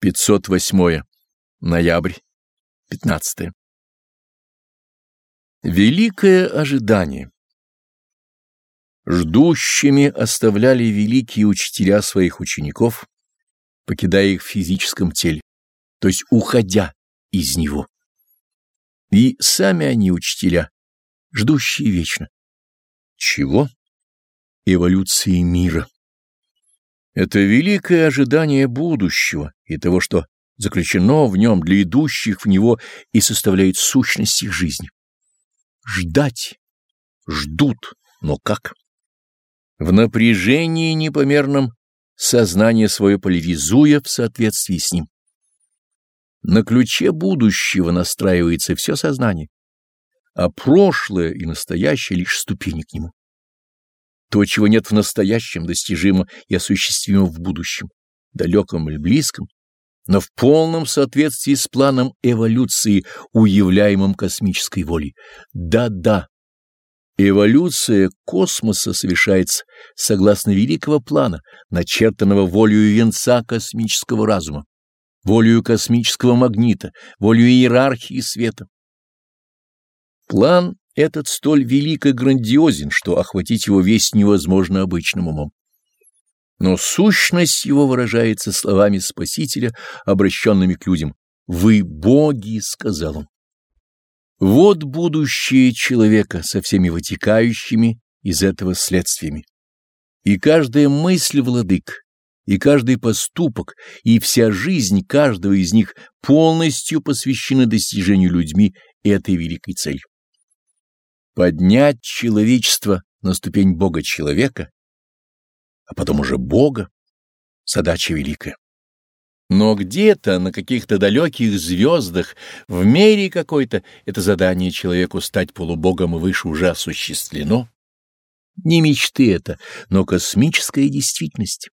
508. Ноябрь. 15. Великое ожидание. Ждущими оставляли великие учителя своих учеников, покидая их в физическом теле, то есть уходя из него. И сами они учителя, ждущие вечно. Чего? Эволюции мира. Это великое ожидание будущего и того, что заключено в нем для идущих в него и составляет сущность их жизни. Ждать. Ждут. Но как? В напряжении непомерном сознание свое поляризуя в соответствии с ним. На ключе будущего настраивается все сознание, а прошлое и настоящее лишь ступени к нему. То, чего нет в настоящем, достижимо и осуществимо в будущем, далеком или близком, но в полном соответствии с планом эволюции, уявляемым космической волей. Да-да, эволюция космоса совершается согласно великого плана, начертанного волею венца космического разума, волею космического магнита, волею иерархии света. План этот столь велик и грандиозен, что охватить его весь невозможно обычным умом. Но сущность его выражается словами Спасителя, обращенными к людям. «Вы боги», — сказал он. Вот будущее человека со всеми вытекающими из этого следствиями. И каждая мысль владык, и каждый поступок, и вся жизнь каждого из них полностью посвящены достижению людьми этой великой цели. Поднять человечество на ступень Бога-человека, а потом уже Бога, задача великая. Но где-то, на каких-то далеких звездах, в мире какой-то, это задание человеку стать полубогом и выше уже осуществлено. Не мечты это, но космическая действительность.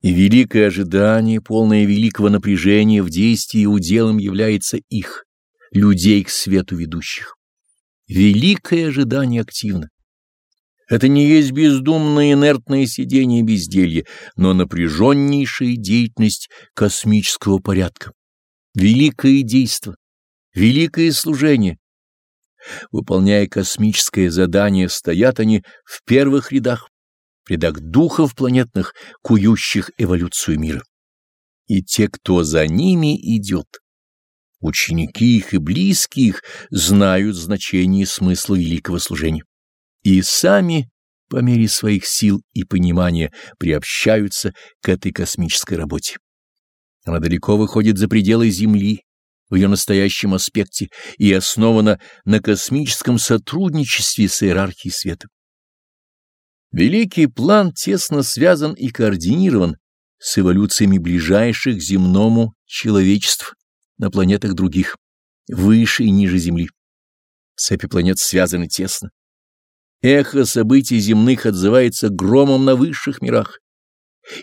И великое ожидание, полное великого напряжения в действии уделом является их, людей к свету ведущих. Великое ожидание активно. Это не есть бездумное инертное сидение безделье, но напряженнейшая деятельность космического порядка. Великое действо, великое служение. Выполняя космическое задание, стоят они в первых рядах, в рядах духов планетных, кующих эволюцию мира. И те, кто за ними идет, Ученики их и близкие их знают значение и смысл великого служения. И сами, по мере своих сил и понимания, приобщаются к этой космической работе. Она далеко выходит за пределы Земли в ее настоящем аспекте и основана на космическом сотрудничестве с иерархией света. Великий план тесно связан и координирован с эволюциями ближайших к земному человечеств на планетах других, выше и ниже Земли. Цепи планет связаны тесно. Эхо событий земных отзывается громом на высших мирах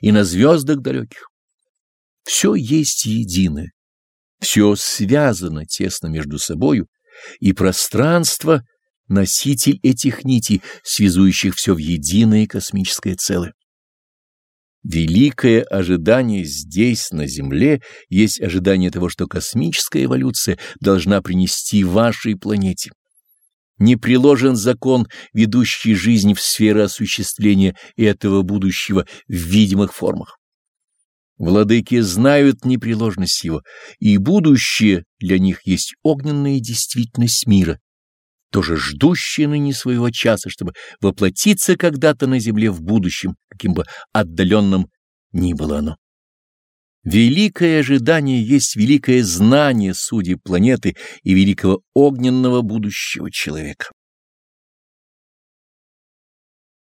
и на звездах далеких. Все есть единое, все связано тесно между собою, и пространство — носитель этих нитей, связующих все в единое космическое целое. Великое ожидание здесь, на Земле, есть ожидание того, что космическая эволюция должна принести вашей планете. Не приложен закон, ведущий жизнь в сферы осуществления этого будущего в видимых формах. Владыки знают непреложность его, и будущее для них есть огненная действительность мира, тоже ждущее ныне своего часа, чтобы воплотиться когда-то на земле в будущем, каким бы отдаленным ни было оно. Великое ожидание есть великое знание судей планеты и великого огненного будущего человека.